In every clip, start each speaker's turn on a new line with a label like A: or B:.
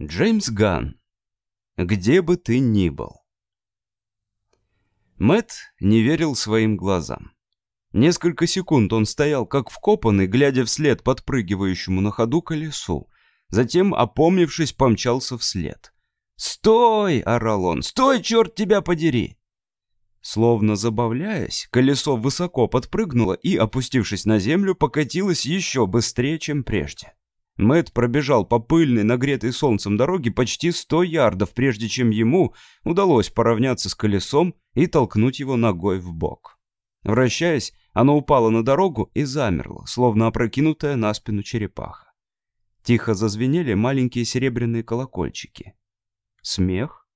A: Джеймс Ган. Где бы ты ни был. Мэт не верил своим глазам. Несколько секунд он стоял как вкопанный, глядя вслед подпрыгивающему на ходу колесу. Затем, опомнившись, помчался вслед. «Стой!» — орал он. «Стой, черт тебя подери!» Словно забавляясь, колесо высоко подпрыгнуло и, опустившись на землю, покатилось еще быстрее, чем прежде. Мэт пробежал по пыльной, нагретой солнцем дороге почти сто ярдов, прежде чем ему удалось поравняться с колесом и толкнуть его ногой в бок. Вращаясь, оно упало на дорогу и замерло, словно опрокинутая на спину черепаха. Тихо зазвенели маленькие серебряные колокольчики. Смех?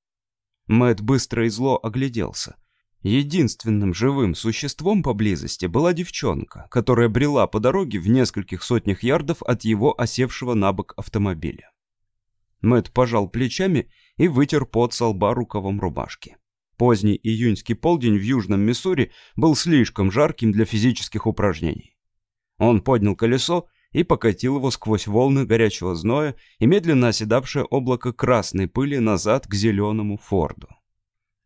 A: Мэт быстро и зло огляделся. Единственным живым существом поблизости была девчонка, которая брела по дороге в нескольких сотнях ярдов от его осевшего на бок автомобиля. Мэт пожал плечами и вытер пот со лба рукавом рубашки. Поздний июньский полдень в Южном Миссури был слишком жарким для физических упражнений. Он поднял колесо и покатил его сквозь волны горячего зноя и медленно оседавшее облако красной пыли назад к зеленому Форду.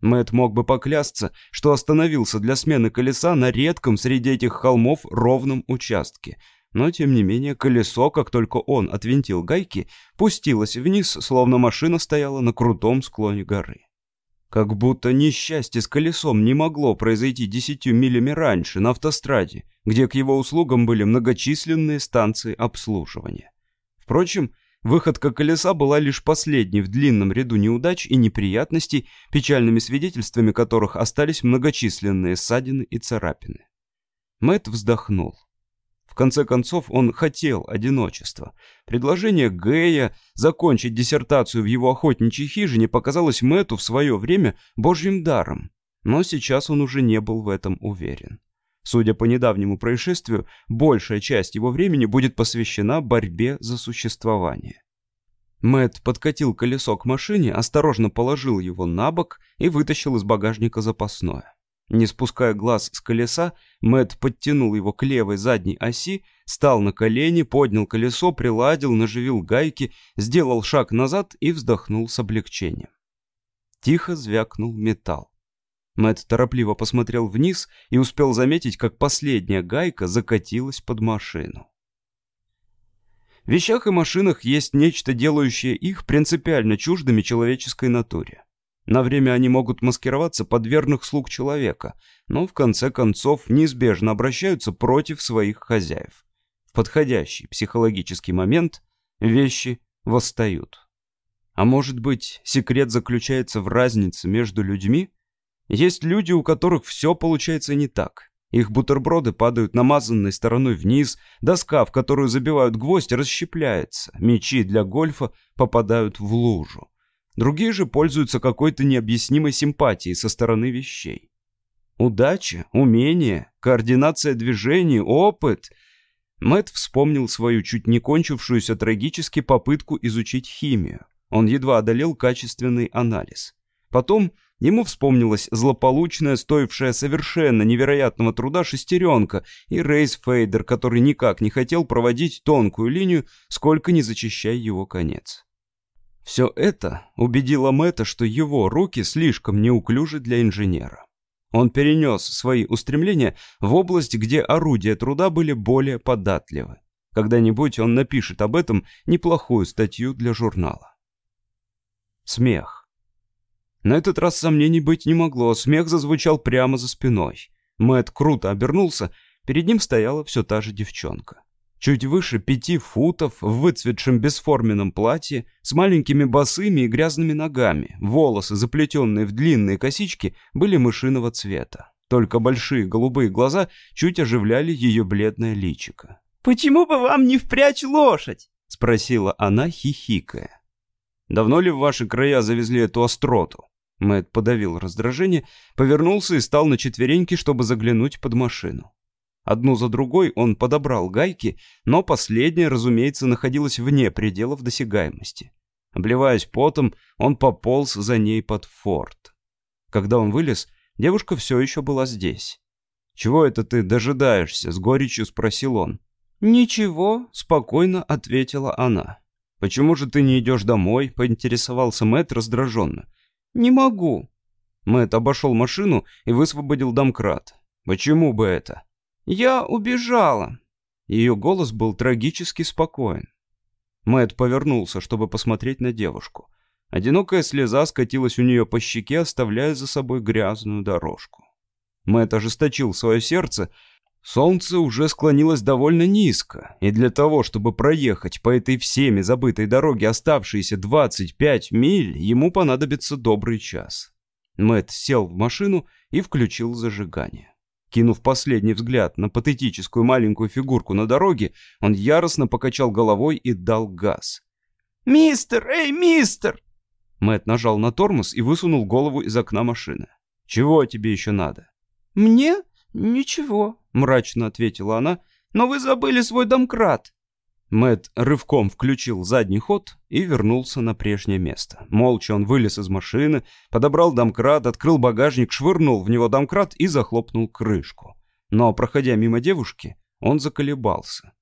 A: Мэт мог бы поклясться, что остановился для смены колеса на редком среди этих холмов ровном участке. Но, тем не менее, колесо, как только он отвинтил гайки, пустилось вниз, словно машина стояла на крутом склоне горы. Как будто несчастье с колесом не могло произойти десятью милями раньше на автостраде, где к его услугам были многочисленные станции обслуживания. Впрочем, Выходка колеса была лишь последней в длинном ряду неудач и неприятностей, печальными свидетельствами которых остались многочисленные ссадины и царапины. Мэт вздохнул. В конце концов, он хотел одиночества. Предложение Гэя закончить диссертацию в его охотничьей хижине показалось Мэту в свое время божьим даром, но сейчас он уже не был в этом уверен. Судя по недавнему происшествию, большая часть его времени будет посвящена борьбе за существование. Мэт подкатил колесо к машине, осторожно положил его на бок и вытащил из багажника запасное. Не спуская глаз с колеса, Мэт подтянул его к левой задней оси, стал на колени, поднял колесо, приладил, наживил гайки, сделал шаг назад и вздохнул с облегчением. Тихо звякнул металл. Мэт торопливо посмотрел вниз и успел заметить, как последняя гайка закатилась под машину. В вещах и машинах есть нечто, делающее их принципиально чуждыми человеческой натуре. На время они могут маскироваться под верных слуг человека, но в конце концов неизбежно обращаются против своих хозяев. В подходящий психологический момент вещи восстают. А может быть, секрет заключается в разнице между людьми – есть люди, у которых все получается не так. Их бутерброды падают намазанной стороной вниз, доска, в которую забивают гвоздь, расщепляется, мячи для гольфа попадают в лужу. Другие же пользуются какой-то необъяснимой симпатией со стороны вещей. Удача, умение, координация движений, опыт. Мэт вспомнил свою чуть не кончившуюся трагически попытку изучить химию. Он едва одолел качественный анализ. Потом Ему вспомнилась злополучная, стоившая совершенно невероятного труда шестеренка и Рейс Фейдер, который никак не хотел проводить тонкую линию, сколько не зачищая его конец. Все это убедило Мэтта, что его руки слишком неуклюжи для инженера. Он перенес свои устремления в область, где орудия труда были более податливы. Когда-нибудь он напишет об этом неплохую статью для журнала. Смех. На этот раз сомнений быть не могло, смех зазвучал прямо за спиной. Мэт круто обернулся, перед ним стояла все та же девчонка. Чуть выше пяти футов, в выцветшем бесформенном платье, с маленькими босыми и грязными ногами, волосы, заплетенные в длинные косички, были мышиного цвета. Только большие голубые глаза чуть оживляли ее бледное личико.
B: «Почему бы вам не впрячь лошадь?»
A: — спросила она, хихикая. «Давно ли в ваши края завезли эту остроту?» Мэтт подавил раздражение, повернулся и стал на четвереньки, чтобы заглянуть под машину. Одну за другой он подобрал гайки, но последняя, разумеется, находилась вне пределов досягаемости. Обливаясь потом, он пополз за ней под форт. Когда он вылез, девушка все еще была здесь. «Чего это ты дожидаешься?» — с горечью спросил он. «Ничего», — спокойно ответила она. «Почему же ты не идешь домой?» — поинтересовался Мэтт раздраженно.
B: «Не могу».
A: Мэтт обошел машину и высвободил домкрат. «Почему бы это?»
B: «Я убежала».
A: Ее голос был трагически спокоен. Мэтт повернулся, чтобы посмотреть на девушку. Одинокая слеза скатилась у нее по щеке, оставляя за собой грязную дорожку. Мэтт ожесточил свое сердце. Солнце уже склонилось довольно низко, и для того, чтобы проехать по этой всеми забытой дороге оставшиеся 25 миль, ему понадобится добрый час. Мэтт сел в машину и включил зажигание. Кинув последний взгляд на патетическую маленькую фигурку на дороге, он яростно покачал головой и дал газ.
B: «Мистер! Эй, мистер!»
A: Мэтт нажал на тормоз и высунул голову из окна машины. «Чего тебе еще надо?»
B: «Мне? Ничего», — мрачно ответила она. «Но вы забыли свой домкрат».
A: Мэт рывком включил задний ход и вернулся на прежнее место. Молча он вылез из машины, подобрал домкрат, открыл багажник, швырнул в него домкрат и захлопнул крышку. Но, проходя мимо девушки, он заколебался.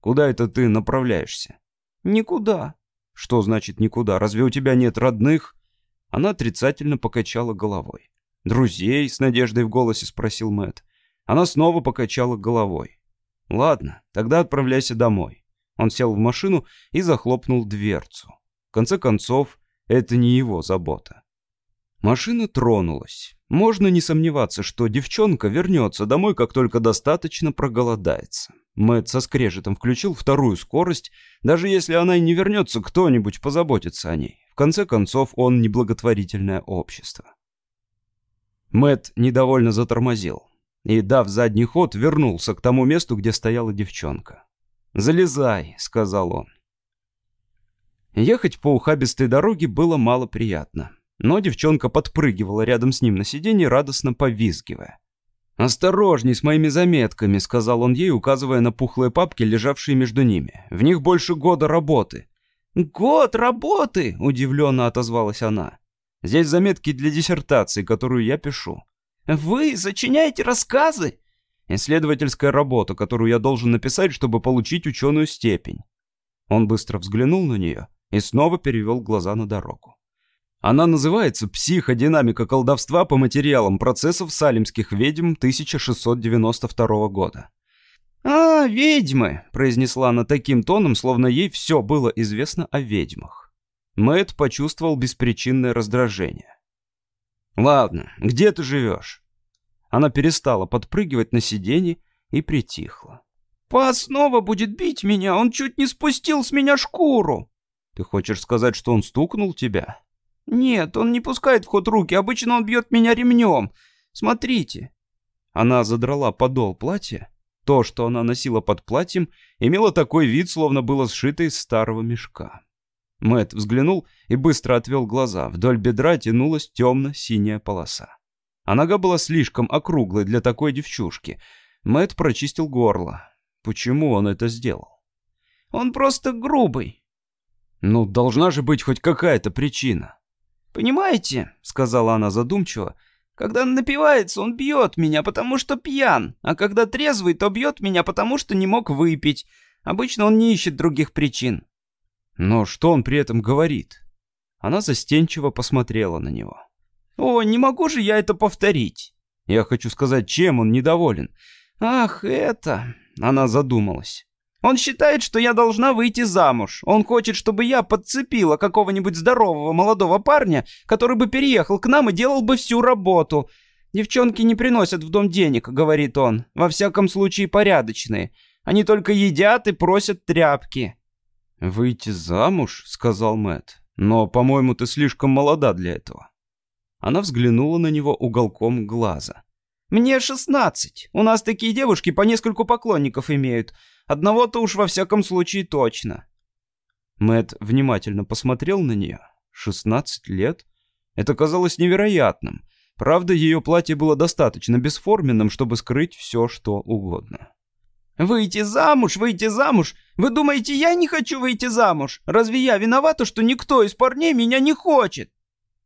A: «Куда это ты направляешься?»
B: «Никуда».
A: «Что значит никуда? Разве у тебя нет родных?» Она отрицательно покачала головой. «Друзей?» — с надеждой в голосе спросил Мэт. Она снова покачала головой. «Ладно, тогда отправляйся домой». Он сел в машину и захлопнул дверцу. В конце концов, это не его забота. Машина тронулась. Можно не сомневаться, что девчонка вернется домой, как только достаточно проголодается. Мэтт со скрежетом включил вторую скорость. Даже если она и не вернется, кто-нибудь позаботится о ней. В конце концов, он неблаготворительное общество. Мэтт недовольно затормозил и, дав задний ход, вернулся к тому месту, где стояла девчонка. «Залезай», — сказал он. Ехать по ухабистой дороге было мало приятно, но девчонка подпрыгивала рядом с ним на сиденье, радостно повизгивая. «Осторожней с моими заметками», — сказал он ей, указывая на пухлые папки, лежавшие между ними. «В них больше года работы».
B: «Год работы?» — удивленно отозвалась она.
A: «Здесь заметки для диссертации, которую я пишу».
B: «Вы сочиняете рассказы?»
A: Исследовательская работа, которую я должен написать, чтобы получить ученую степень. Он быстро взглянул на нее и снова перевел глаза на дорогу. Она называется «Психодинамика колдовства по материалам процессов салимских ведьм 1692 года».
B: «А, ведьмы!» — произнесла
A: она таким тоном, словно ей все было известно о ведьмах. Мэтт почувствовал беспричинное раздражение. «Ладно, где ты живешь?» Она перестала подпрыгивать на сиденье и притихла.
B: «Па снова будет бить меня, он чуть не спустил с меня шкуру!»
A: «Ты хочешь сказать, что он стукнул тебя?»
B: «Нет, он не пускает в ход руки, обычно он бьет меня ремнем. Смотрите».
A: Она задрала подол платья. То, что она носила под платьем, имело такой вид, словно было сшито из старого мешка. Мэт взглянул и быстро отвел глаза. Вдоль бедра тянулась темно-синяя полоса а нога была слишком округлой для такой девчушки. Мэт прочистил горло. Почему он это сделал?
B: Он просто грубый.
A: Ну, должна же быть хоть какая-то причина.
B: Понимаете, сказала она задумчиво, когда напивается, он бьет меня, потому что пьян, а когда трезвый, то бьет меня, потому что не мог выпить. Обычно он не ищет других причин.
A: Но что он при этом говорит? Она застенчиво посмотрела на него.
B: О, не могу же я это повторить.
A: Я хочу сказать, чем он недоволен.
B: Ах, это... Она задумалась. Он считает, что я должна выйти замуж. Он хочет, чтобы я подцепила какого-нибудь здорового молодого парня, который бы переехал к нам и делал бы всю работу. Девчонки не приносят в дом денег, говорит он. Во всяком случае, порядочные. Они только едят и просят тряпки.
A: Выйти замуж, сказал Мэт. Но, по-моему, ты слишком молода для этого. Она взглянула на него уголком глаза.
B: «Мне шестнадцать. У нас такие девушки по нескольку поклонников имеют. Одного-то уж во всяком случае точно».
A: Мэт внимательно посмотрел на нее. Шестнадцать лет? Это казалось невероятным. Правда, ее платье было достаточно бесформенным, чтобы скрыть все, что угодно.
B: «Выйти замуж, выйти замуж? Вы думаете, я не хочу выйти замуж? Разве я виновата, что никто из парней меня не хочет?»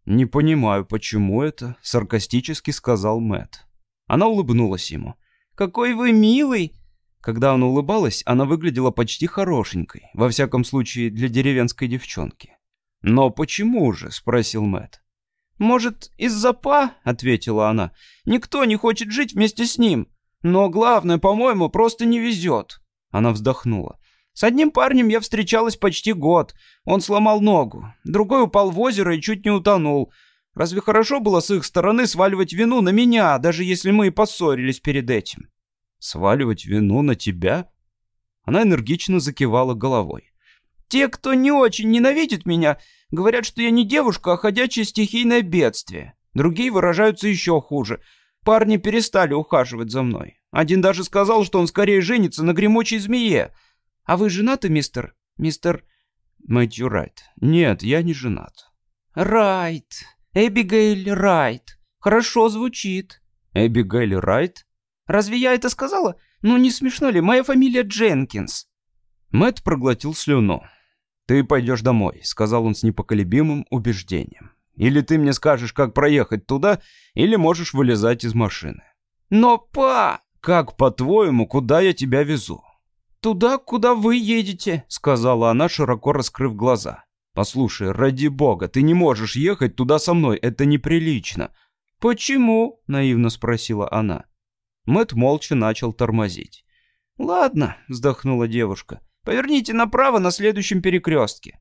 A: «Не понимаю, почему это?» — саркастически сказал Мэт. Она улыбнулась ему.
B: «Какой вы милый!
A: Когда она улыбалась, она выглядела почти хорошенькой, во всяком случае для деревенской девчонки. «Но почему же?» — спросил Мэт.
B: «Может, из-за па?» — ответила она. «Никто не хочет жить вместе с ним. Но главное, по-моему, просто не везет». Она вздохнула. «С одним парнем я встречалась почти год. Он сломал ногу. Другой упал в озеро и чуть не утонул. Разве хорошо было с их стороны сваливать вину на меня, даже если мы и поссорились перед этим?»
A: Сваливать вину на тебя? Она энергично закивала головой.
B: Те, кто не очень ненавидит меня, говорят, что я не девушка, а ходячее стихийное бедствие. Другие выражаются еще хуже. Парни перестали ухаживать за мной. Один даже сказал, что он скорее женится на гремучей змее. А вы женаты, мистер... мистер...
A: Мэтью Райт. Нет, я не женат.
B: Райт. Эбигейль Райт. Хорошо звучит.
A: Эбигейль Райт?
B: Разве я это сказала? Ну не смешно ли? Моя фамилия Дженкинс».
A: Мэт проглотил слюну. «Ты пойдешь домой», — сказал он с непоколебимым убеждением. «Или ты мне скажешь, как проехать туда, или можешь вылезать из машины».
B: «Но, па...»
A: «Как, по-твоему, куда я тебя везу?»
B: «Туда, куда вы едете», — сказала она, широко раскрыв глаза.
A: «Послушай, ради бога, ты не можешь ехать туда со мной, это неприлично».
B: «Почему?» — наивно спросила она.
A: Мэт молча начал тормозить.
B: «Ладно», — вздохнула девушка. «Поверните направо на следующем перекрестке».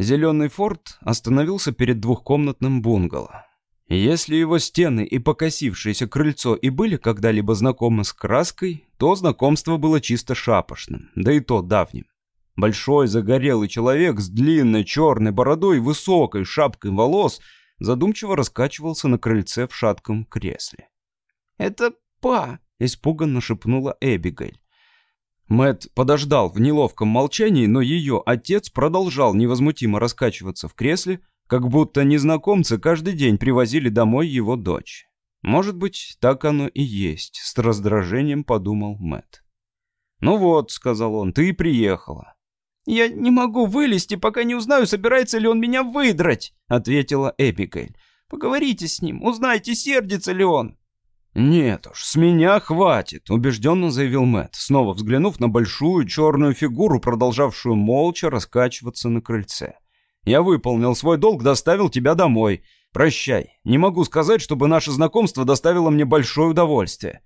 A: Зеленый форт остановился перед двухкомнатным бунгало. Если его стены и покосившееся крыльцо и были когда-либо знакомы с краской, то знакомство было чисто шапошным, да и то давним. Большой загорелый человек с длинной черной бородой и высокой шапкой волос задумчиво раскачивался на крыльце в шатком кресле.
B: «Это па!» — испуганно шепнула Эбигейль.
A: Мэт подождал в неловком молчании, но ее отец продолжал невозмутимо раскачиваться в кресле, как будто незнакомцы каждый день привозили домой его дочь. Может быть, так оно и есть, с раздражением подумал Мэт. Ну вот, сказал он, ты приехала.
B: Я не могу вылезти, пока не узнаю, собирается ли он меня выдрать, ответила Эбигейль. Поговорите с ним, узнайте, сердится ли он.
A: «Нет уж, с меня хватит», — убежденно заявил Мэт, снова взглянув на большую черную фигуру, продолжавшую молча раскачиваться на крыльце. «Я выполнил свой долг, доставил тебя домой. Прощай. Не могу сказать, чтобы наше знакомство доставило мне большое удовольствие».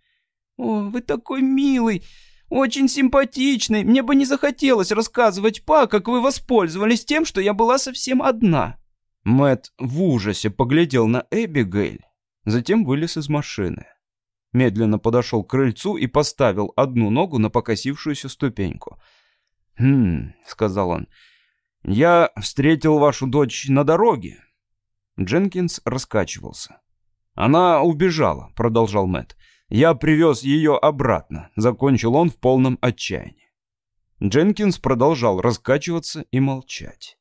B: «О, вы такой милый, очень симпатичный. Мне бы не захотелось рассказывать Па, как вы воспользовались тем, что я была совсем одна».
A: Мэт в ужасе поглядел на Эбигейль, затем вылез из машины медленно подошел к крыльцу и поставил одну ногу на покосившуюся ступеньку. «Хм», — сказал он, — «я встретил вашу дочь на дороге». Дженкинс раскачивался. «Она убежала», — продолжал Мэтт. «Я привез ее обратно», — закончил он в полном отчаянии. Дженкинс продолжал раскачиваться и молчать.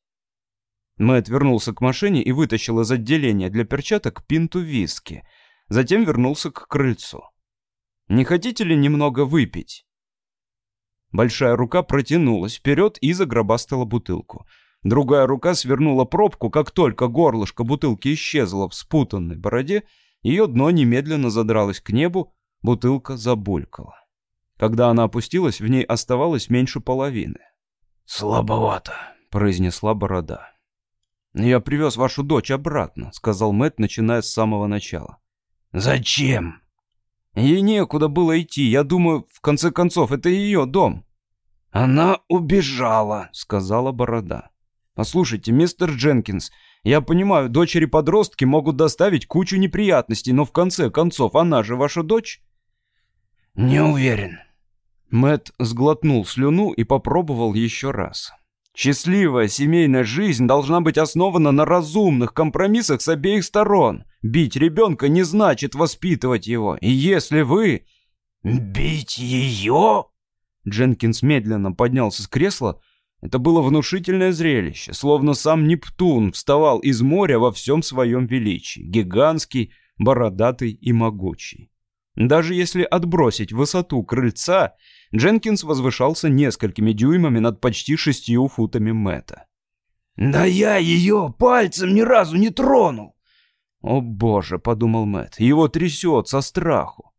A: Мэтт вернулся к машине и вытащил из отделения для перчаток пинту виски — затем вернулся к крыльцу. «Не хотите ли немного выпить?» Большая рука протянулась вперед и загробастала бутылку. Другая рука свернула пробку, как только горлышко бутылки исчезло в спутанной бороде, ее дно немедленно задралось к небу, бутылка забулькала. Когда она опустилась, в ней оставалось меньше половины.
B: «Слабовато», — произнесла борода.
A: «Я привез вашу дочь обратно», — сказал Мэтт, начиная с самого начала.
B: «Зачем?»
A: «Ей некуда было идти. Я думаю, в конце концов, это ее дом».
B: «Она убежала», —
A: сказала Борода. «Послушайте, мистер Дженкинс, я понимаю, дочери-подростки могут доставить кучу неприятностей, но в конце концов, она же ваша дочь?»
B: «Не уверен».
A: Мэт сглотнул слюну и попробовал еще раз. Счастливая семейная жизнь должна быть основана на разумных компромиссах с обеих сторон. Бить ребенка не значит воспитывать его. И если вы...
B: «Бить ее?»
A: Дженкинс медленно поднялся с кресла. Это было внушительное зрелище, словно сам Нептун вставал из моря во всем своем величии, гигантский, бородатый и могучий. Даже если отбросить высоту крыльца, Дженкинс возвышался несколькими дюймами над почти шестью футами Мэтта.
B: «Да я ее пальцем ни разу не тронул!»
A: «О боже!» — подумал Мэтт. «Его трясет со страху!»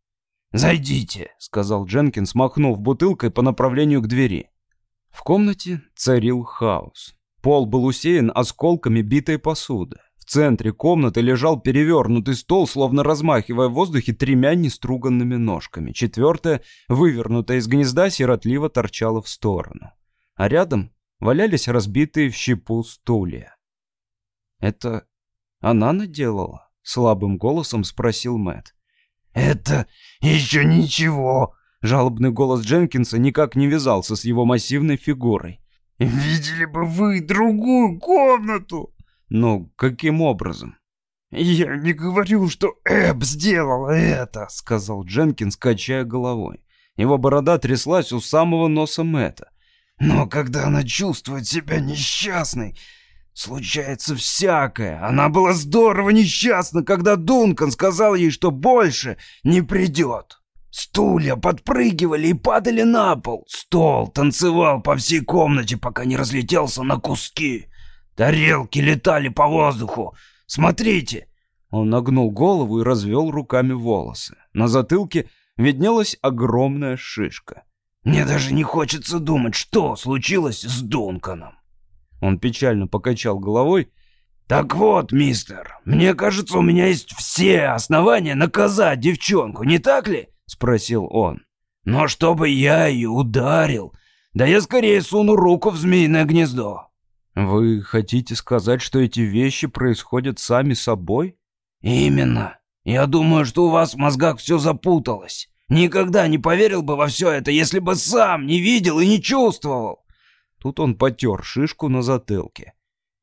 B: «Зайдите», — сказал
A: Дженкинс, махнув бутылкой по направлению к двери. В комнате царил хаос. Пол был усеян осколками битой посуды. В центре комнаты лежал перевернутый стол, словно размахивая в воздухе тремя неструганными ножками. Четвертая, вывернутая из гнезда, сиротливо торчала в сторону. А рядом валялись разбитые в щепу стулья. «Это она наделала?» — слабым голосом спросил Мэт.
B: «Это еще ничего!»
A: Жалобный голос Дженкинса никак не вязался с его массивной фигурой.
B: «Видели бы вы другую комнату!»
A: «Ну, каким образом?»
B: «Я не говорю, что Эб сделала это», —
A: сказал Дженкинс, качая головой. Его борода тряслась у самого носа Мэтта.
B: «Но когда она чувствует себя несчастной, случается всякое. Она была здорово несчастна, когда Дункан сказал ей, что больше не придет». Стулья подпрыгивали и падали на пол. Стол танцевал по всей комнате, пока не разлетелся на куски. Тарелки летали по воздуху. Смотрите!»
A: Он нагнул голову и развел руками волосы. На затылке виднелась огромная шишка.
B: «Мне даже не хочется думать, что случилось с Дунканом».
A: Он печально покачал головой.
B: «Так вот, мистер, мне кажется, у меня есть все основания наказать девчонку, не так ли?» — спросил он. «Но чтобы я ее ударил, да я скорее суну руку в змеиное гнездо».
A: «Вы хотите сказать, что эти вещи происходят сами собой?»
B: «Именно. Я думаю, что у вас в мозгах все запуталось. Никогда не поверил бы во все это, если бы сам не видел и не чувствовал».
A: Тут он потер шишку на затылке.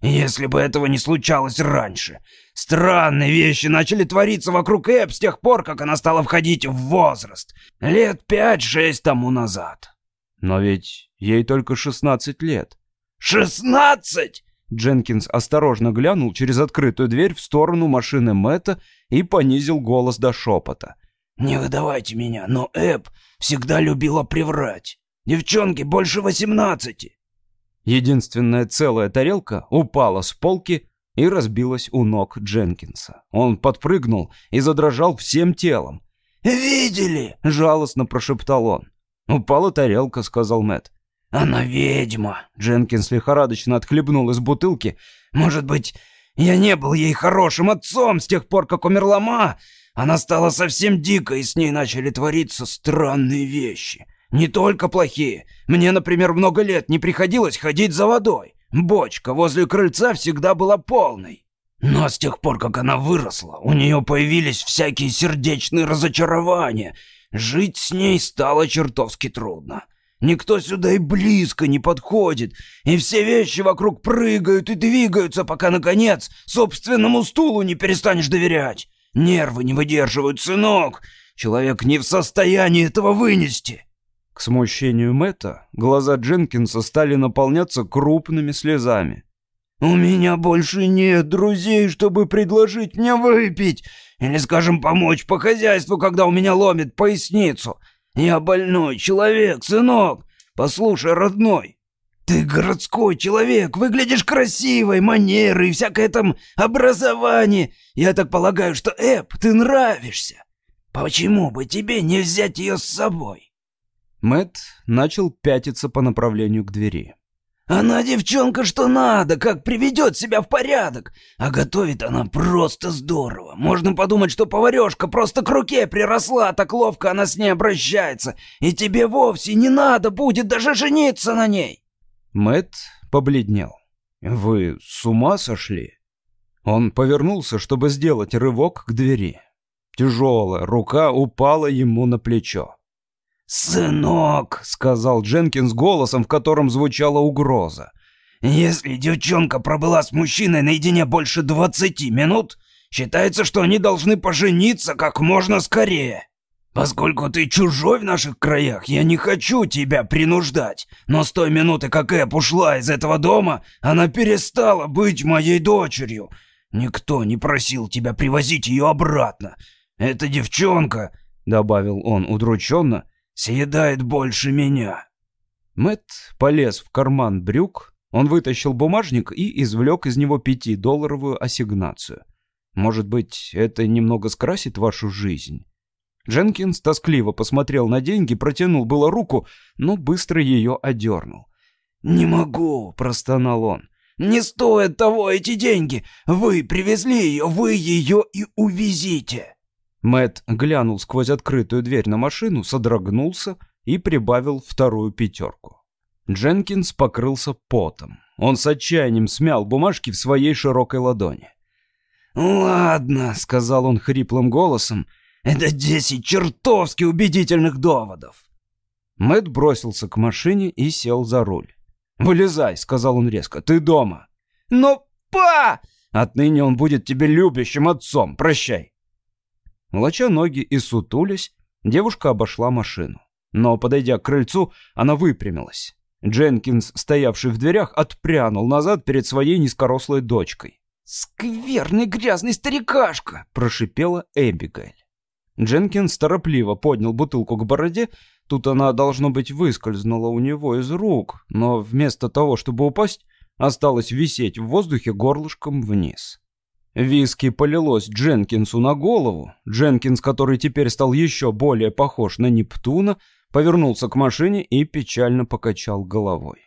B: Если бы этого не случалось раньше. Странные вещи начали твориться вокруг Эб с тех пор, как она стала входить в возраст. Лет пять-шесть тому назад.
A: Но ведь ей только шестнадцать лет.
B: «Шестнадцать!»
A: Дженкинс осторожно глянул через открытую дверь в сторону машины Мэтта и понизил голос до шепота.
B: «Не выдавайте меня, но Эб всегда любила приврать. Девчонки больше восемнадцати.
A: Единственная целая тарелка упала с полки и разбилась у ног Дженкинса. Он подпрыгнул и задрожал всем телом.
B: «Видели?»
A: — жалостно прошептал он. «Упала тарелка», — сказал Мэт.
B: «Она ведьма!» — Дженкинс лихорадочно отхлебнул из бутылки. «Может быть, я не был ей хорошим отцом с тех пор, как умерла Ма? Она стала совсем дикой, и с ней начали твориться странные вещи. Не только плохие. Мне, например, много лет не приходилось ходить за водой. Бочка возле крыльца всегда была полной. Но с тех пор, как она выросла, у нее появились всякие сердечные разочарования. Жить с ней стало чертовски трудно. Никто сюда и близко не подходит, и все вещи вокруг прыгают и двигаются, пока, наконец, собственному стулу не перестанешь доверять. Нервы не выдерживают, сынок. Человек не в состоянии этого вынести.
A: К смущению Мэтта глаза Дженкинса стали наполняться крупными слезами.
B: «У меня больше нет друзей, чтобы предложить мне выпить, или, скажем, помочь по хозяйству, когда у меня ломит поясницу. Я больной человек, сынок. Послушай, родной, ты городской человек, выглядишь красивой, манеры и всякое там образование. Я так полагаю, что Эп, ты нравишься. Почему бы тебе не взять ее с собой?»
A: Мэт начал пятиться по направлению к двери.
B: «Она девчонка что надо, как приведет себя в порядок. А готовит она просто здорово. Можно подумать, что поварешка просто к руке приросла, так ловко она с ней обращается. И тебе вовсе не надо будет даже жениться на ней».
A: Мэт побледнел. «Вы с ума сошли?» Он повернулся, чтобы сделать рывок к двери. Тяжелая рука упала ему на плечо.
B: «Сынок», — сказал Дженкинс голосом, в котором звучала угроза, «если девчонка пробыла с мужчиной наедине больше двадцати минут, считается, что они должны пожениться как можно скорее. Поскольку ты чужой в наших краях, я не хочу тебя принуждать, но с той минуты, как Эп ушла из этого дома, она перестала быть моей дочерью. Никто не просил тебя привозить ее обратно. Эта девчонка...» — добавил он удрученно, съедает больше меня».
A: Мэт полез в карман брюк, он вытащил бумажник и извлек из него пятидолларовую ассигнацию. «Может быть, это немного скрасит вашу жизнь?» Дженкинс тоскливо посмотрел на деньги, протянул было руку, но быстро ее одернул.
B: «Не могу», — простонал он. «Не стоят того эти деньги. Вы привезли ее, вы ее и увезите».
A: Мэт глянул сквозь открытую дверь на машину, содрогнулся и прибавил вторую пятерку. Дженкинс покрылся потом. Он с отчаянием смял бумажки в своей широкой ладони.
B: «Ладно», — сказал он хриплым голосом, — «это десять чертовски убедительных доводов».
A: Мэт бросился к машине и сел за руль. «Вылезай», — сказал он резко, — «ты дома».
B: «Но, па!»
A: «Отныне он будет тебе любящим отцом. Прощай». Волоча ноги и сутулясь, девушка обошла машину. Но, подойдя к крыльцу, она выпрямилась. Дженкинс, стоявший в дверях, отпрянул назад перед своей низкорослой дочкой.
B: «Скверный грязный старикашка!» — прошипела Эбигейль.
A: Дженкинс торопливо поднял бутылку к бороде. Тут она, должно быть, выскользнула у него из рук, но вместо того, чтобы упасть, осталась висеть в воздухе горлышком вниз. Виски полилось Дженкинсу на голову. Дженкинс, который теперь стал еще более похож на Нептуна, повернулся к машине и печально покачал головой.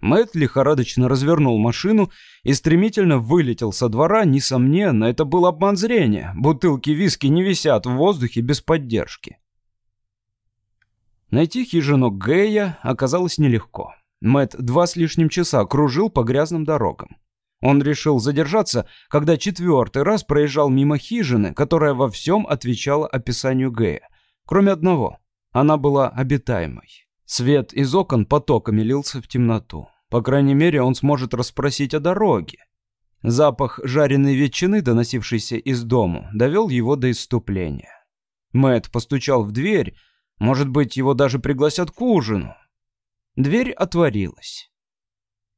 A: Мэтт лихорадочно развернул машину и стремительно вылетел со двора. Несомненно, это был обман зрения. Бутылки виски не висят в воздухе без поддержки. Найти хижину Гэя оказалось нелегко. Мэтт два с лишним часа кружил по грязным дорогам. Он решил задержаться, когда четвертый раз проезжал мимо хижины, которая во всем отвечала описанию Гэя, кроме одного. Она была обитаемой. Свет из окон потоками лился в темноту. По крайней мере, он сможет расспросить о дороге. Запах жареной ветчины, доносившийся из дому, довел его до исступления. Мэт постучал в дверь. Может быть, его даже пригласят к ужину. Дверь отворилась.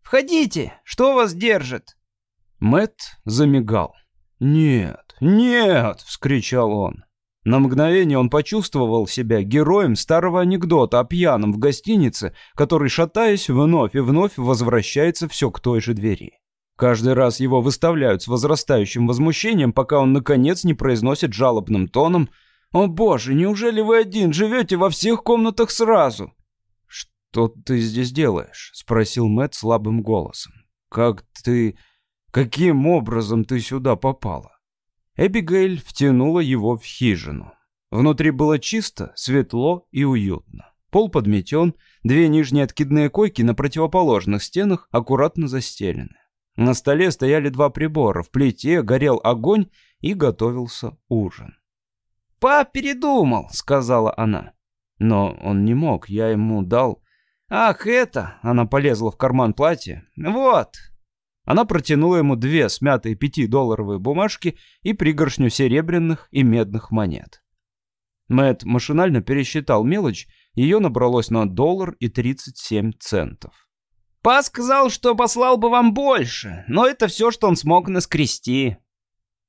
B: «Входите! Что вас держит?»
A: Мэт замигал. «Нет, нет!» — вскричал он. На мгновение он почувствовал себя героем старого анекдота о пьяном в гостинице, который, шатаясь, вновь и вновь возвращается все к той же двери. Каждый раз его выставляют с возрастающим возмущением, пока он, наконец, не произносит жалобным тоном «О боже, неужели вы один живете во всех комнатах сразу?» «Что ты здесь делаешь?» — спросил Мэтт слабым голосом. «Как ты... Каким образом ты сюда попала?» Эбигейль втянула его в хижину. Внутри было чисто, светло и уютно. Пол подметен, две нижние откидные койки на противоположных стенах аккуратно застелены. На столе стояли два прибора, в плите горел огонь и готовился ужин.
B: «Пап передумал», — сказала она.
A: Но он не мог, я ему дал...
B: «Ах, это!» — она полезла в карман платья. «Вот,
A: она протянула ему две смятые пятидолларовые бумажки и пригоршню серебряных и медных монет. Мэт машинально пересчитал мелочь, ее набралось на доллар и 37 центов.
B: «Па сказал, что послал бы вам больше, но это все, что он смог наскрести».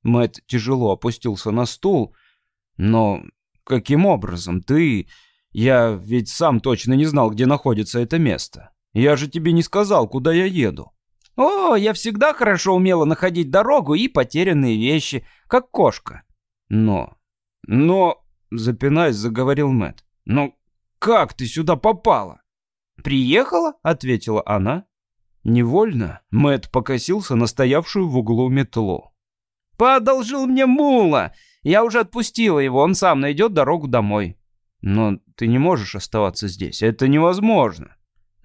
A: Мэт тяжело опустился на стул. «Но каким образом? Ты... Я ведь сам точно не знал, где находится это место. Я же тебе не сказал, куда я еду».
B: «О, я всегда хорошо умела находить дорогу и потерянные вещи, как кошка».
A: «Но... но...» — запинаясь, заговорил Мэт. «Но как ты сюда попала?»
B: «Приехала?» — ответила она.
A: Невольно Мэт покосился на стоявшую в углу метлу.
B: «Подолжил мне мула! Я уже отпустила его, он сам найдет дорогу домой».
A: «Но ты не можешь оставаться здесь, это невозможно».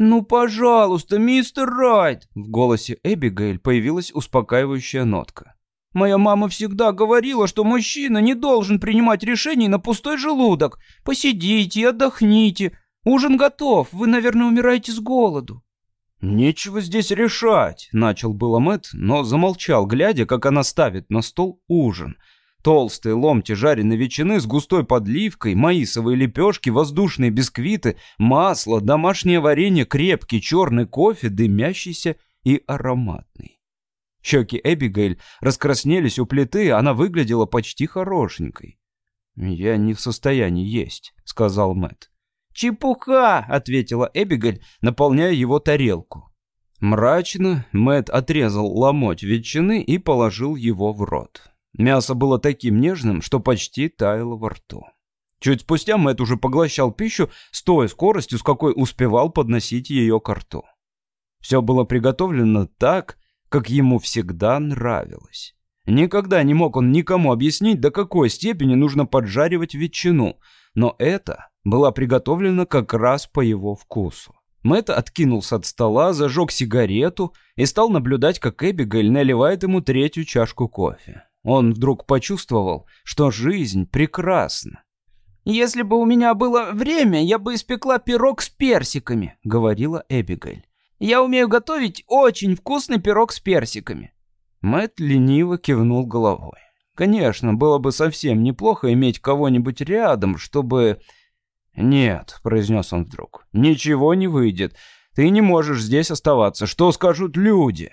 B: «Ну, пожалуйста, мистер Райт!»
A: В голосе Эбигейль появилась успокаивающая нотка.
B: «Моя мама всегда говорила, что мужчина не должен принимать решений на пустой желудок. Посидите и отдохните. Ужин готов, вы, наверное, умираете с голоду».
A: «Нечего здесь решать», — начал было Мэтт, но замолчал, глядя, как она ставит на стол ужин — Толстые ломти жареной ветчины с густой подливкой, маисовые лепешки, воздушные бисквиты, масло, домашнее варенье, крепкий черный кофе, дымящийся и ароматный. Щеки Эбигейль раскраснелись у плиты, она выглядела почти хорошенькой. «Я не в состоянии есть», — сказал Мэтт.
B: «Чепуха!» — ответила Эбигейль, наполняя его тарелку.
A: Мрачно Мэтт отрезал ломоть ветчины и положил его в рот. Мясо было таким нежным, что почти таяло во рту. Чуть спустя Мэтт уже поглощал пищу с той скоростью, с какой успевал подносить ее к рту. Все было приготовлено так, как ему всегда нравилось. Никогда не мог он никому объяснить, до какой степени нужно поджаривать ветчину, но это было приготовлено как раз по его вкусу. Мэтт откинулся от стола, зажег сигарету и стал наблюдать, как Эбигейль наливает ему третью чашку кофе. Он вдруг почувствовал, что жизнь прекрасна.
B: «Если бы у меня было время, я бы испекла пирог с персиками», — говорила Эбигейль. «Я умею готовить очень вкусный пирог с персиками».
A: Мэтт лениво кивнул головой. Конечно, было бы совсем неплохо иметь кого-нибудь рядом, чтобы... «Нет», — произнес он вдруг, — «ничего не выйдет. Ты не можешь здесь оставаться. Что скажут люди?»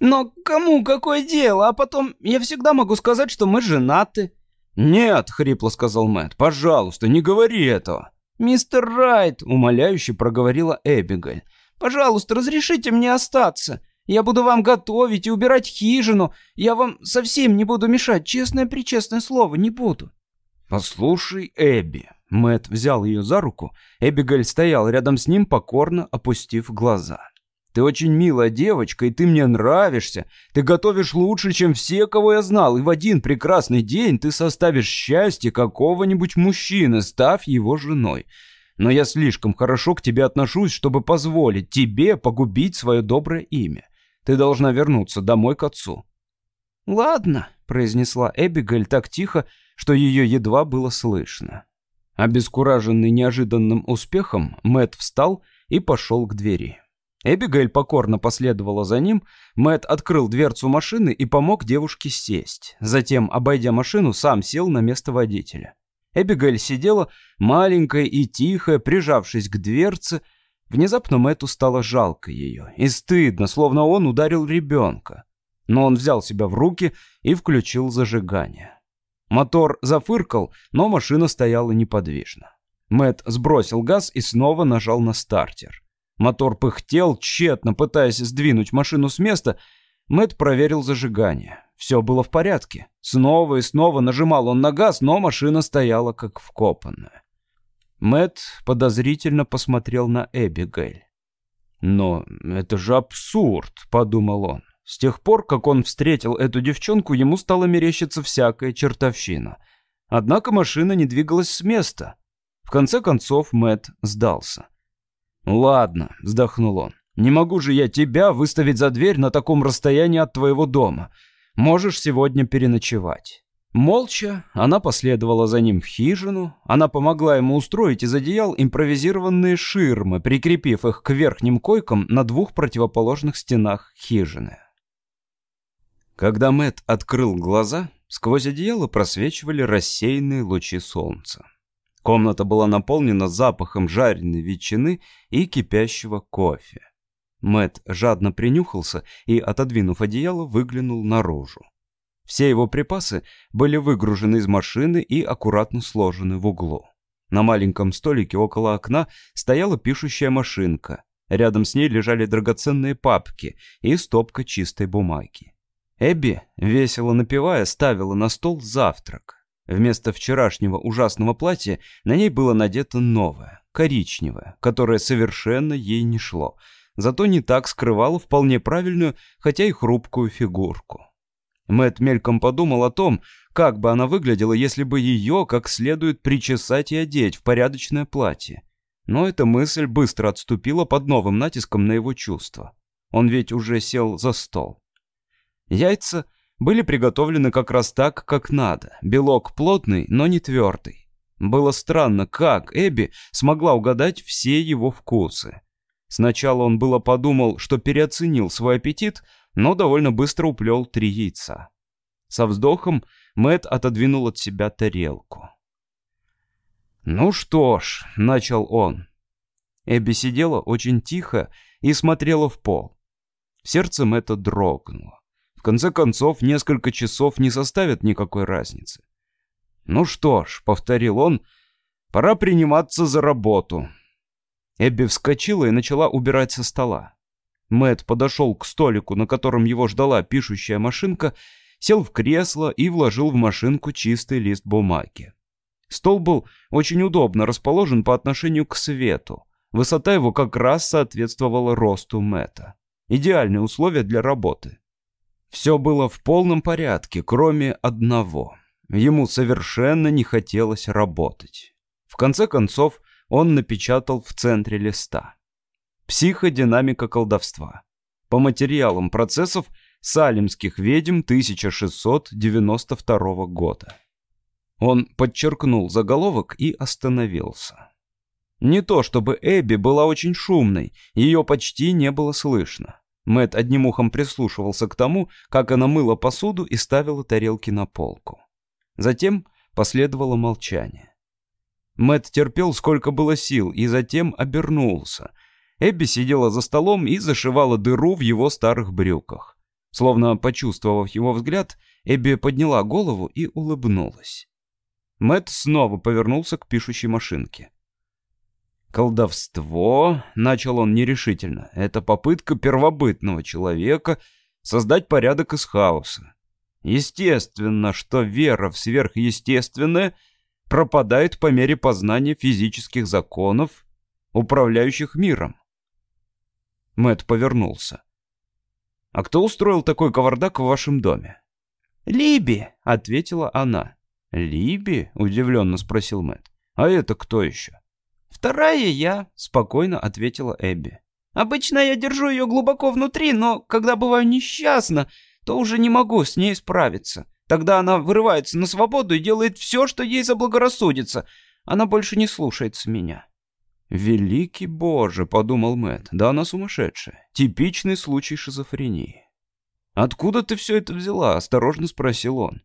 B: «Но кому какое дело? А потом я всегда могу сказать, что мы женаты».
A: «Нет», — хрипло сказал Мэтт, — «пожалуйста, не говори этого».
B: «Мистер Райт», — умоляюще проговорила Эбигель, — «пожалуйста, разрешите мне остаться. Я буду вам готовить и убирать хижину. Я вам совсем не буду мешать, честное-причестное слово, не буду».
A: «Послушай, Эбби», — Мэтт взял ее за руку, Эбигель стоял рядом с ним, покорно опустив глаза. Ты очень милая девочка, и ты мне нравишься. Ты готовишь лучше, чем все, кого я знал, и в один прекрасный день ты составишь счастье какого-нибудь мужчины, став его женой. Но я слишком хорошо к тебе отношусь, чтобы позволить тебе погубить свое доброе имя. Ты должна вернуться домой к отцу».
B: «Ладно», — произнесла Эбигель так тихо, что ее едва было слышно.
A: Обескураженный неожиданным успехом, Мэт встал и пошел к двери. Эбигейль покорно последовала за ним, Мэт открыл дверцу машины и помог девушке сесть. Затем, обойдя машину, сам сел на место водителя. Эбигейль сидела, маленькая и тихая, прижавшись к дверце. Внезапно Мэту стало жалко ее и стыдно, словно он ударил ребенка. Но он взял себя в руки и включил зажигание. Мотор зафыркал, но машина стояла неподвижно. Мэт сбросил газ и снова нажал на стартер. Мотор пыхтел, тщетно пытаясь сдвинуть машину с места. Мэт проверил зажигание. Все было в порядке. Снова и снова нажимал он на газ, но машина стояла как вкопанная. Мэт подозрительно посмотрел на Эбигейль. «Но это же абсурд», — подумал он. С тех пор, как он встретил эту девчонку, ему стало мерещиться всякая чертовщина. Однако машина не двигалась с места. В конце концов Мэт сдался. «Ладно», — вздохнул он. «Не могу же я тебя выставить за дверь на таком расстоянии от твоего дома. Можешь сегодня переночевать». Молча она последовала за ним в хижину. Она помогла ему устроить из одеял импровизированные ширмы, прикрепив их к верхним койкам на двух противоположных стенах хижины. Когда Мэт открыл глаза, сквозь одеяло просвечивали рассеянные лучи солнца. Комната была наполнена запахом жареной ветчины и кипящего кофе. Мэт жадно принюхался и, отодвинув одеяло, выглянул наружу. Все его припасы были выгружены из машины и аккуратно сложены в углу. На маленьком столике около окна стояла пишущая машинка. Рядом с ней лежали драгоценные папки и стопка чистой бумаги. Эбби, весело напевая, ставила на стол завтрак. Вместо вчерашнего ужасного платья на ней было надето новое, коричневое, которое совершенно ей не шло, зато не так скрывало вполне правильную, хотя и хрупкую фигурку. Мэт мельком подумал о том, как бы она выглядела, если бы ее как следует причесать и одеть в порядочное платье. Но эта мысль быстро отступила под новым натиском на его чувства. Он ведь уже сел за стол. Яйца — были приготовлены как раз так, как надо. Белок плотный, но не твердый. Было странно, как Эбби смогла угадать все его вкусы. Сначала он было подумал, что переоценил свой аппетит, но довольно быстро уплел три яйца. Со вздохом Мэт отодвинул от себя тарелку. «Ну что ж», — начал он. Эбби сидела очень тихо и смотрела в пол. Сердце Мэтта дрогнуло. В конце концов, несколько часов не составят никакой разницы. «Ну что ж», — повторил он, — «пора приниматься за работу». Эбби вскочила и начала убирать со стола. Мэт подошел к столику, на котором его ждала пишущая машинка, сел в кресло и вложил в машинку чистый лист бумаги. Стол был очень удобно расположен по отношению к свету. Высота его как раз соответствовала росту Мэтта. Идеальные условия для работы. Все было в полном порядке, кроме одного. Ему совершенно не хотелось работать. В конце концов, он напечатал в центре листа. Психодинамика колдовства. По материалам процессов салимских ведьм 1692 года. Он подчеркнул заголовок и остановился. Не то чтобы Эбби была очень шумной, ее почти не было слышно. Мэт одним ухом прислушивался к тому, как она мыла посуду и ставила тарелки на полку. Затем последовало молчание. Мэт терпел, сколько было сил, и затем обернулся. Эбби сидела за столом и зашивала дыру в его старых брюках. Словно почувствовав его взгляд, Эбби подняла голову и улыбнулась. Мэт снова повернулся к пишущей машинке. «Колдовство», — начал он нерешительно, — «это попытка первобытного человека создать порядок из хаоса. Естественно, что вера в сверхъестественное пропадает по мере познания физических законов, управляющих миром». Мэт повернулся. «А кто устроил такой кавардак в вашем доме?»
B: «Либи», — ответила она.
A: «Либи?» — удивленно спросил Мэтт. «А это кто еще?»
B: «Вторая я», — спокойно ответила Эбби. «Обычно я держу ее глубоко внутри, но когда бываю несчастна, то уже не могу с ней справиться. Тогда она вырывается на свободу и делает все, что ей заблагорассудится. Она больше не слушается меня».
A: «Великий Боже», — подумал Мэтт, — «да она сумасшедшая. Типичный случай шизофрении». «Откуда ты все это взяла?» — осторожно спросил он.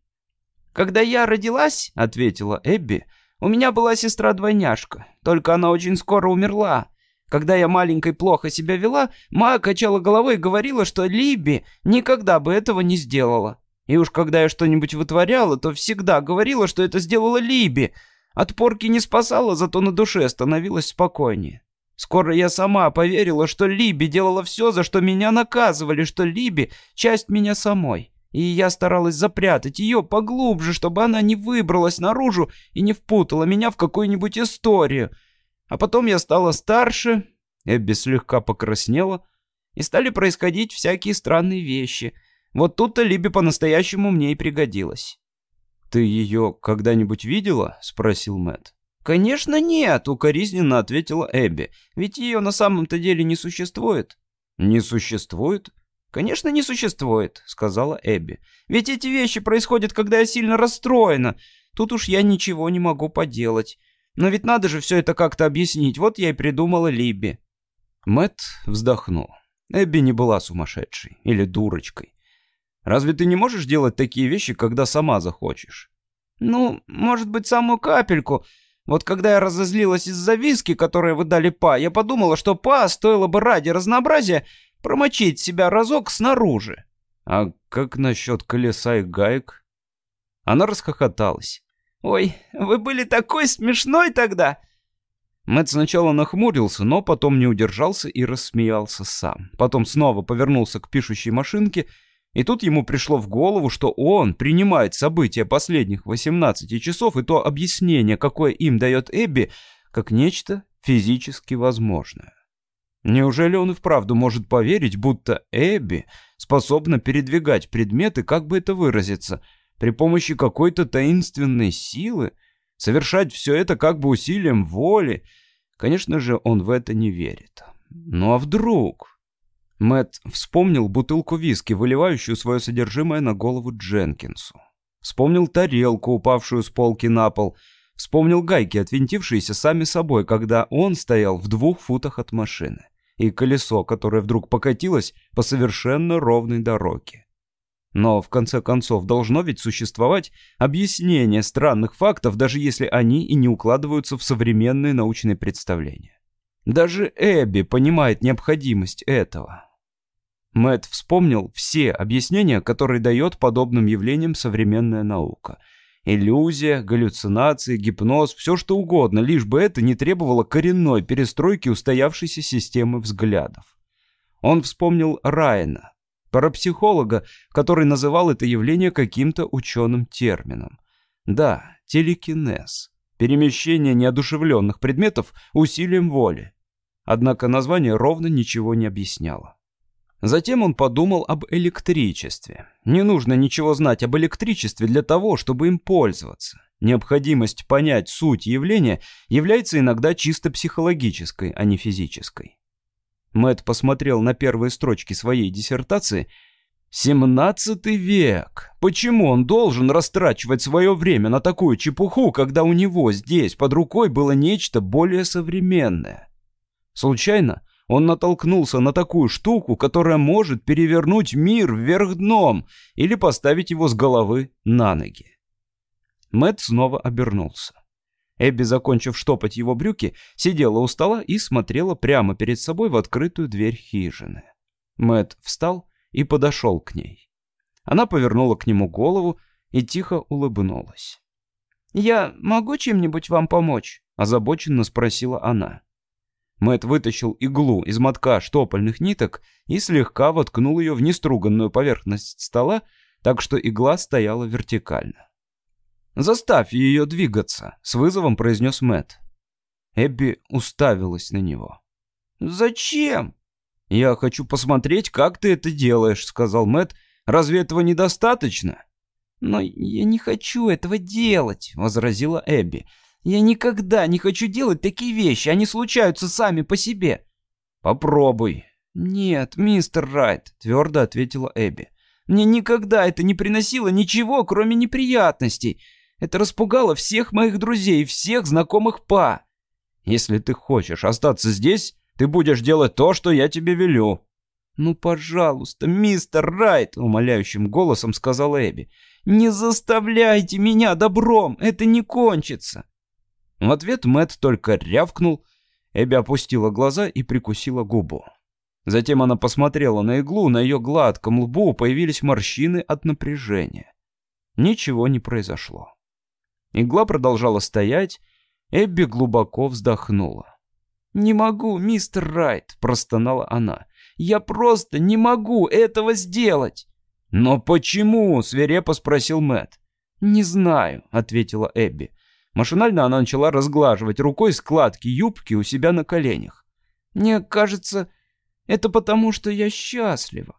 B: «Когда я родилась», — ответила Эбби, — «у меня была сестра-двойняшка, только она очень скоро умерла. Когда я маленькой плохо себя вела, ма качала головой и говорила, что Либи никогда бы этого не сделала. И уж когда я что-нибудь вытворяла, то всегда говорила, что это сделала Либи. От порки не спасала, зато на душе становилась спокойнее. Скоро я сама поверила, что Либи делала все, за что меня наказывали, что Либи — часть меня самой и я старалась запрятать ее поглубже, чтобы она не выбралась наружу и не впутала меня в какую-нибудь историю. А потом я стала старше, Эбби слегка покраснела, и стали происходить всякие странные вещи. Вот тут-то Либи по-настоящему мне и пригодилась.
A: «Ты ее когда-нибудь видела?» — спросил Мэтт.
B: «Конечно нет», — укоризненно ответила Эбби. «Ведь ее на самом-то деле не существует».
A: «Не существует?»
B: «Конечно, не существует», — сказала Эбби. «Ведь эти вещи происходят, когда я сильно расстроена. Тут уж я ничего не могу поделать. Но ведь надо же все это как-то объяснить. Вот я и придумала Либби».
A: Мэт вздохнул. Эбби не была сумасшедшей или дурочкой. Разве ты не можешь делать такие вещи, когда сама захочешь?
B: Ну, может быть, самую капельку. Вот когда я разозлилась из-за виски, которые вы дали Па, я подумала, что Па стоило бы ради разнообразия промочить себя разок снаружи.
A: А как насчет колеса и гаек? Она расхохоталась.
B: «Ой, вы были такой смешной тогда!»
A: Мэтт сначала нахмурился, но потом не удержался и рассмеялся сам. Потом снова повернулся к пишущей машинке, и тут ему пришло в голову, что он принимает события последних 18 часов и то объяснение, какое им дает Эбби, как нечто физически возможное. Неужели он и вправду может поверить, будто Эбби способна передвигать предметы, как бы это выразиться, при помощи какой-то таинственной силы, совершать все это как бы усилием воли? Конечно же, он в это не верит. Ну а вдруг? Мэт вспомнил бутылку виски, выливающую свое содержимое на голову Дженкинсу. Вспомнил тарелку, упавшую с полки на пол. Вспомнил гайки, отвинтившиеся сами собой, когда он стоял в двух футах от машины и колесо, которое вдруг покатилось по совершенно ровной дороге. Но, в конце концов, должно ведь существовать объяснение странных фактов, даже если они и не укладываются в современные научные представления. Даже Эбби понимает необходимость этого. Мэт вспомнил все объяснения, которые дает подобным явлениям современная наука – Иллюзия, галлюцинации, гипноз, все что угодно, лишь бы это не требовало коренной перестройки устоявшейся системы взглядов. Он вспомнил Райана. парапсихолога, который называл это явление каким-то ученым термином. Да, телекинез. Перемещение неодушевленных предметов усилием воли. Однако название ровно ничего не объясняло. Затем он подумал об электричестве. Не нужно ничего знать об электричестве для того, чтобы им пользоваться. Необходимость понять суть явления является иногда чисто психологической, а не физической. Мэт посмотрел на первые строчки своей диссертации. «Семнадцатый век! Почему он должен растрачивать свое время на такую чепуху, когда у него здесь под рукой было нечто более современное?» Случайно он натолкнулся на такую штуку, которая может перевернуть мир вверх дном или поставить его с головы на ноги. Мэт снова обернулся. Эбби, закончив штопать его брюки, сидела у стола и смотрела прямо перед собой в открытую дверь хижины. Мэт встал и подошел к ней. Она повернула к нему голову и тихо улыбнулась.
B: «Я могу чем-нибудь вам помочь?» — озабоченно спросила она.
A: Мэт вытащил иглу из мотка штопольных ниток и слегка воткнул ее в неструганную поверхность стола, так что игла стояла вертикально. «Заставь ее двигаться», — с вызовом произнес Мэт. Эбби уставилась на него.
B: «Зачем?»
A: «Я хочу посмотреть, как ты это делаешь», — сказал Мэт. «Разве этого недостаточно?»
B: «Но я не хочу этого делать», — возразила Эбби. «Я никогда не хочу делать такие вещи, они случаются сами по себе».
A: «Попробуй».
B: «Нет, мистер Райт», — твердо ответила Эбби. «Мне никогда это не приносило ничего, кроме неприятностей. Это распугало всех моих друзей, всех знакомых Па.
A: Если ты хочешь остаться здесь, ты будешь делать то, что я тебе велю».
B: «Ну, пожалуйста, мистер Райт», — умоляющим голосом сказала Эбби, «не заставляйте меня добром, это не кончится».
A: В ответ Мэт только рявкнул, Эбби опустила глаза и прикусила губу. Затем она посмотрела на иглу, на ее гладком лбу появились морщины от напряжения. Ничего не произошло. Игла продолжала стоять. Эбби глубоко вздохнула.
B: «Не могу, мистер Райт», — простонала она. «Я просто не могу этого сделать».
A: «Но почему?» — свирепо спросил Мэт.
B: «Не знаю», — ответила Эбби.
A: Машинально она начала разглаживать рукой складки юбки у себя на коленях.
B: «Мне кажется, это потому, что я счастлива.